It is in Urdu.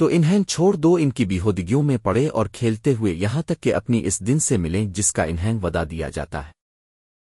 تو انہیں چھوڑ دو ان کی بیہودگیوں میں پڑے اور کھیلتے ہوئے یہاں تک کہ اپنی اس دن سے ملیں جس کا انہیں ودا دیا جاتا ہے۔